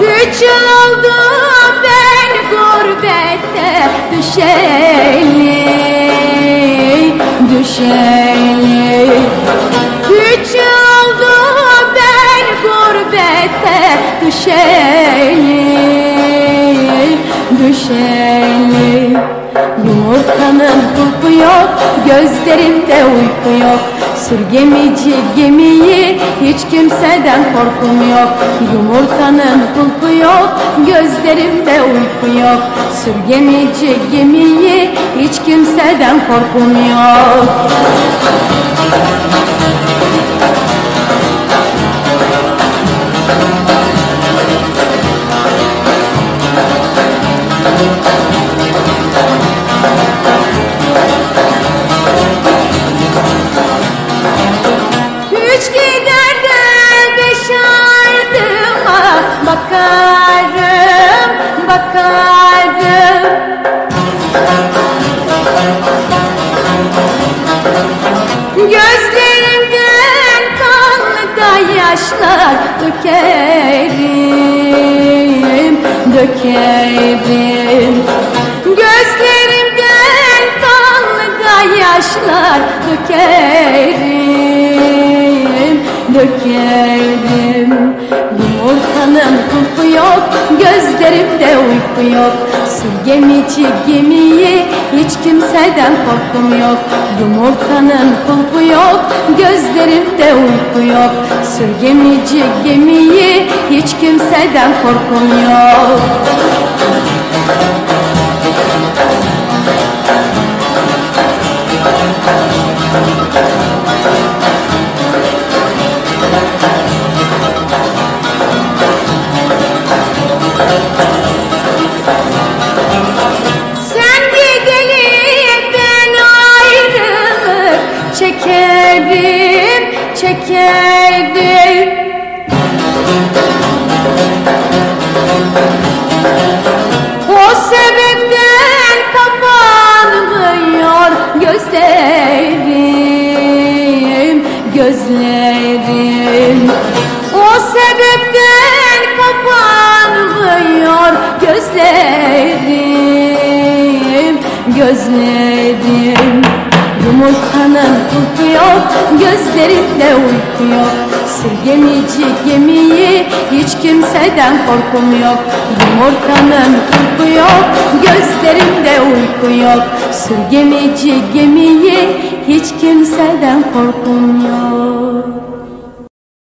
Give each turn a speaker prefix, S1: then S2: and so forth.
S1: Üç oldu ben gurbette düşeli, düşeli Üç oldu ben gurbette düşeli, düşeli Yumurtanın kulpu yok Gözlerimde uyku yok. Sür gemici gemiyi Hiç kimseden korkum yok. Yumurtanın kulpu yok Gözlerimde uyku yok. Sür gemici gemiyi Hiç kimseden korkum yok bakarım, bakarım. Gözlerimden kanlı yaşlar dökerim, dökerim. Gözlerimden kanlı yaşlar dökerim, dökerim. Gözlerimde uyku yok. Sür gemici gemiyi, hiç kimseden korkum yok. Yumurtanın kulpu yok, gözlerimde uyku yok. Sür gemici gemiyi, hiç kimseden korkum yok. Sen çekerim. O sebepten kapanmıyor gözlerim, gözlerim. O sebepten kapanmıyor gözlerim, gözlerim. Yumurtanın kulpu yok, gözlerimde uyku yok. Sır gemici gemiyi, hiç kimseden korkum yok. Yumurtanın kulpu yok, gözlerimde uyku yok. Sır gemici gemiyi, hiç kimseden korkum yok.